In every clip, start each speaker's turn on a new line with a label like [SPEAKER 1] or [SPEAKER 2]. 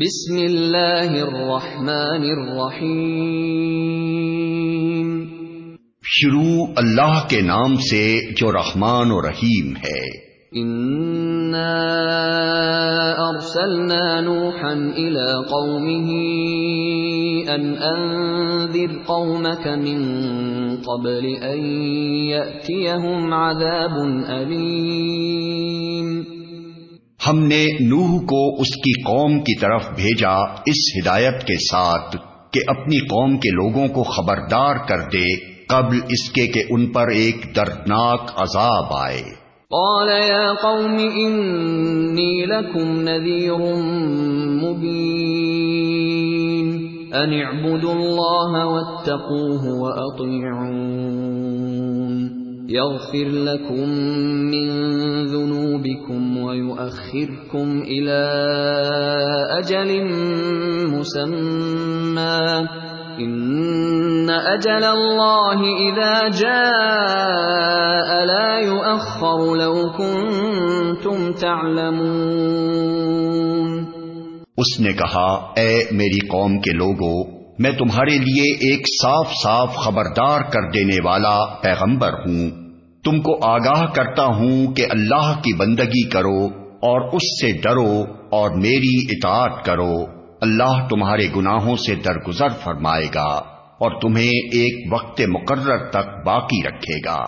[SPEAKER 1] بسم اللہ الرحمن الرحیم
[SPEAKER 2] شروع اللہ کے نام سے جو رحمان و رحیم ہے۔
[SPEAKER 1] انا ارسلنا نوحا الى قومه ان انذر قومك من قبل ان يأتيهم عذاب علیم
[SPEAKER 2] ہم نے نوح کو اس کی قوم کی طرف بھیجا اس ہدایت کے ساتھ کہ اپنی قوم کے لوگوں کو خبردار کر دے قبل اس کے کہ ان پر ایک دردناک عذاب آئے۔
[SPEAKER 1] قال يا قوم انی لکم نذیر مبین ان اعبدوا اللہ واتقوه واطیعون يغفر لكم من ذنوبكم ويؤخركم إلى أجل مسمى. إن أجل الله إذا جاء لا يؤخر لو كنتم تعلمون.
[SPEAKER 2] اس نے کہا، اے میری قوم کے لوگوں میں تمہارے لیے ایک صاف صاف خبردار کر دینے والا پیغمبر ہوں۔ تم کو آگاہ کرتا ہوں کہ اللہ کی بندگی کرو اور اس سے ڈرو اور میری اطاعت کرو۔ اللہ تمہارے گناہوں سے درگزر فرمائے گا اور تمہیں ایک وقت مقرر تک باقی رکھے گا۔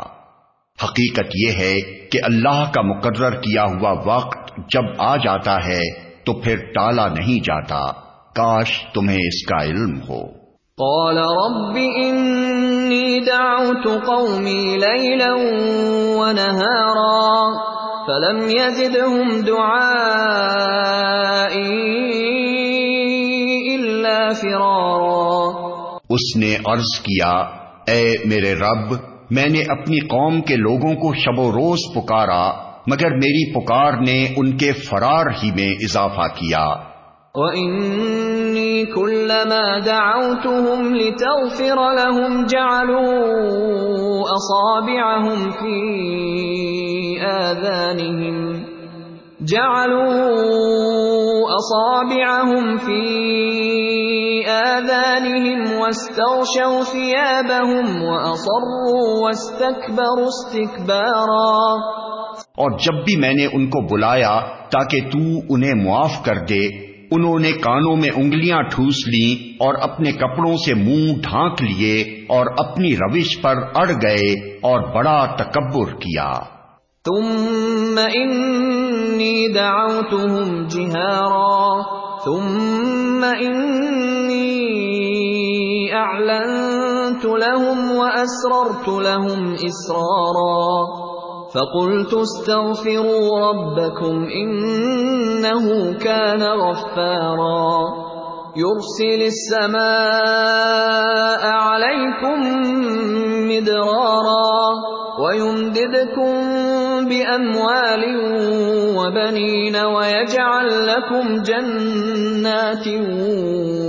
[SPEAKER 2] حقیقت یہ ہے کہ اللہ کا مقرر کیا ہوا وقت جب آ جاتا ہے تو پھر ٹالا نہیں جاتا۔ کاش تمہیں اس کا علم ہو۔
[SPEAKER 1] قال رب انی دعوت قومی لیلا ونہارا فلم يزدهم دعائی الا فرارا۔
[SPEAKER 2] اس نے عرض کیا اے میرے رب میں نے اپنی قوم کے لوگوں کو شب و روز پکارا مگر میری پکار نے ان کے فرار ہی میں اضافہ کیا۔
[SPEAKER 1] وَإِنِّي كُلَّمَا دَعَوْتُهُمْ لِتَغْفِرَ لَهُمْ جَعَلُوا أَصَابِعَهُمْ فِي آذَانِهِمْ جَعَلُوا أَصَابِعَهُمْ فِي آذَانِهِمْ وَاسْتَغْشَوْا ثِيَابَهُمْ وَأَصَرُّوا وَاسْتَكْبَرُوا اسْتِكْبَارًا
[SPEAKER 2] اور جب بھی میں نے ان کو بلایا تاکہ تو انہیں معاف کر دے انہوں نے کانوں میں انگلیاں ٹھوس لی اور اپنے کپڑوں سے منہ ڈھانک لیے اور اپنی روش پر اڑ گئے اور بڑا تکبر کیا۔
[SPEAKER 1] ثم انی دعوتهم جہارا ثم انی اعلنت لهم واسررت لهم اسرارا فقلت استغفروا ربكم انه كان غفارا. يرسل السماء عليكم مدرارا ويمددكم باموال وبنين ويجعل لكم جنات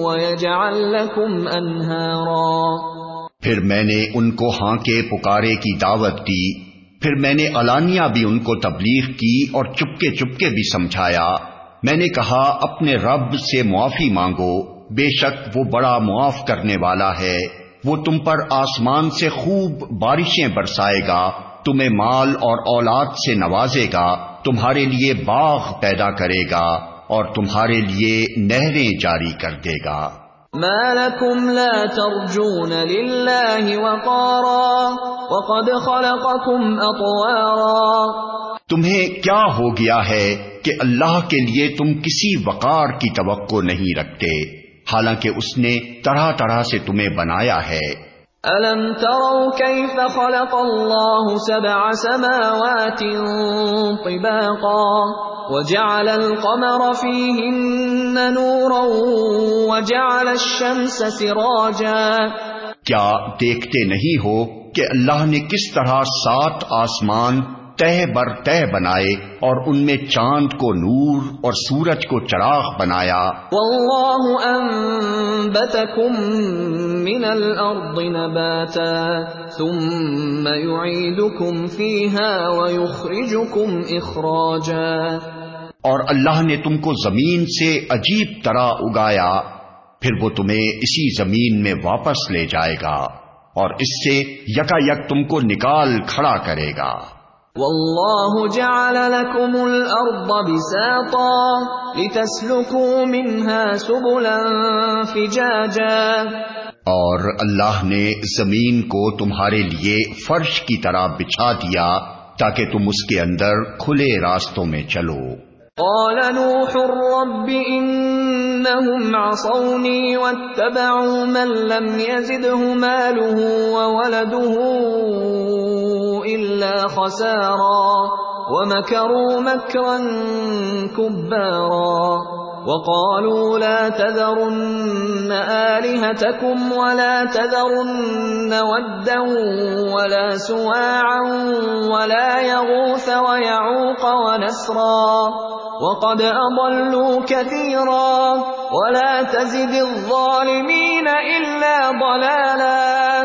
[SPEAKER 1] ويجعل لكم انهارا
[SPEAKER 2] پھر میں نے ان کو ہاں کے پکارے کی دعوت دی پھر میں نے علانیہ بھی ان کو تبلیغ کی اور چپکے چپکے بھی سمجھایا۔ میں نے کہا، اپنے رب سے معافی مانگو، بے شک وہ بڑا معاف کرنے والا ہے۔ وہ تم پر آسمان سے خوب بارشیں برسائے گا، تمہیں مال اور اولاد سے نوازے گا، تمہارے لیے باغ پیدا کرے گا اور تمہارے لیے نہریں جاری کر دے گا۔
[SPEAKER 1] ما لكم لا ترجون لله وقارا وقد خلقكم اطوارا
[SPEAKER 2] تمہیں کیا ہو گیا ہے کہ اللہ کے لیے تم کسی وقار کی توقع نہیں رکھتے؟ حالانکہ اس نے طرح طرح سے تمہیں بنایا ہے۔
[SPEAKER 1] أَلَمْ تَرَوْا كَيْفَ خَلَقَ اللَّهُ سَبْعَ سَمَاوَاتٍ طِبَاقًا وَجَعَلَ الْقَمَرَ فِيهِنَّ نُورًا وَجَعَلَ الشَّمْسَ سِرَاجًا
[SPEAKER 2] کیا دیکھتے نہیں ہو کہ اللہ نے کس طرح سات آسمان تہ بر تہ بنائے اور ان میں چاند کو نور اور سورج کو چراغ بنایا۔
[SPEAKER 1] واللہ انبتکم من الارض نباتا ثم يعيدكم فيها ويخرجكم اخراجا
[SPEAKER 2] اور اللہ نے تم کو زمین سے عجیب طرح اگایا پھر وہ تمہیں اسی زمین میں واپس لے جائے گا اور اس سے یکا یک تم کو نکال کھڑا کرے گا۔
[SPEAKER 1] والله جعل لكم الارض بساطا لتسلكوا منها سبلا فجاجا
[SPEAKER 2] اور اللہ نے زمین کو تمہارے لیے فرش کی طرح بچھا دیا تاکہ تم اس کے اندر کھلے راستوں میں چلو۔
[SPEAKER 1] قال نوح رب انهم عصوني واتبعوا من لم يزده ماله وولده الا خسارا ومكروا مكرا كبارا وقالوا لا تذرن آلهتكم ولا تذرن ودا ولا سواعا ولا يغوث ويعوق ونسرا وقد أضلوا كثيرا ولا تزد الظالمين إلا ضلالا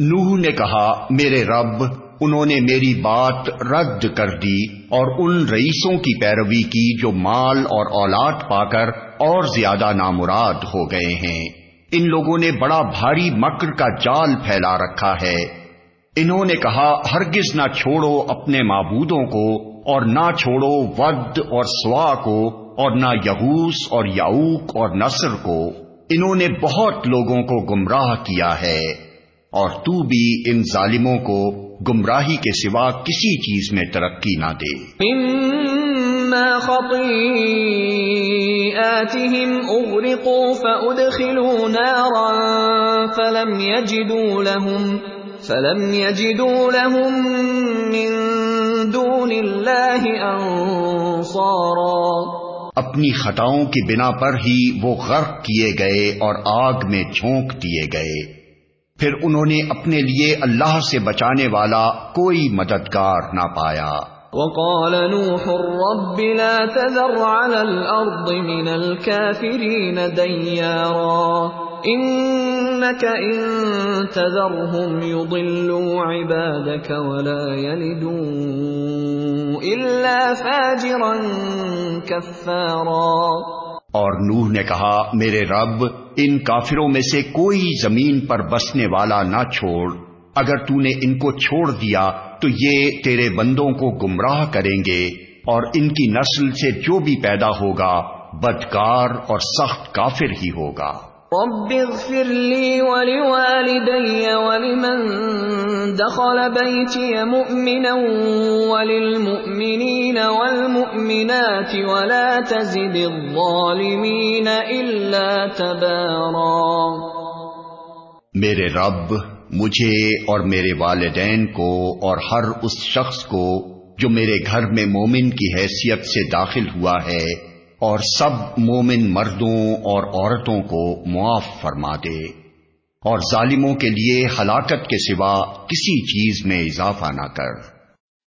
[SPEAKER 2] نوح نے کہا، میرے رب انہوں نے میری بات رد کر دی اور ان رئیسوں کی پیروی کی جو مال اور اولاد پا کر اور زیادہ نامراد ہو گئے ہیں۔ ان لوگوں نے بڑا بھاری مکر کا جال پھیلا رکھا ہے۔ انہوں نے کہا، ہرگز نہ چھوڑو اپنے معبودوں کو اور نہ چھوڑو ود اور سوا کو اور نہ یہوس اور یعوق اور نصر کو۔ انہوں نے بہت لوگوں کو گمراہ کیا ہے اور تو بھی ان ظالموں کو گمراہی کے سوا کسی چیز میں ترقی نہ دے۔
[SPEAKER 1] اغرقوا فادخلوا نارا فلم يجدوا لهم فلم يجدوا لهم من دون انصارا
[SPEAKER 2] اپنی خطاؤں کی بنا پر ہی وہ غرق کیے گئے اور آگ میں جھونک دیے گئے۔ پھر انہوں نے اپنے لیے اللہ سے بچانے والا کوئی مددگار نہ پایا۔
[SPEAKER 1] وقال نوح رب لا تذر على الارض من الكافرين ديارا انك ان تذرهم يضلوا عبادك ولا يلدوا الا فاجرا كفارا۔
[SPEAKER 2] اور نوح نے کہا، میرے رب، ان کافروں میں سے کوئی زمین پر بسنے والا نہ چھوڑ۔ اگر تو نے ان کو چھوڑ دیا، تو یہ تیرے بندوں کو گمراہ کریں گے۔ اور ان کی نسل سے جو بھی پیدا ہوگا، بدکار اور سخت کافر ہی ہوگا۔
[SPEAKER 1] رب اغفر لي ولوالدي ولمن دخل بيتي مؤمنا وللمؤمنين والمؤمنات ولا تزد الظالمين إلا تبارا
[SPEAKER 2] میرے رب، مجھے اور میرے والدین کو اور ہر اس شخص کو جو میرے گھر میں مومن کی حیثیت سے داخل ہوا ہے اور سب مومن مردوں اور عورتوں کو معاف فرما دے اور ظالموں کے لیے ہلاکت کے سوا کسی چیز میں اضافہ نہ کر۔